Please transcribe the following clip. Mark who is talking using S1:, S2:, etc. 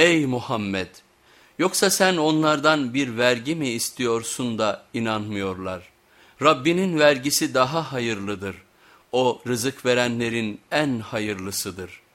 S1: Ey Muhammed! Yoksa sen onlardan bir vergi mi istiyorsun da inanmıyorlar? Rabbinin vergisi daha hayırlıdır. O rızık verenlerin en hayırlısıdır.''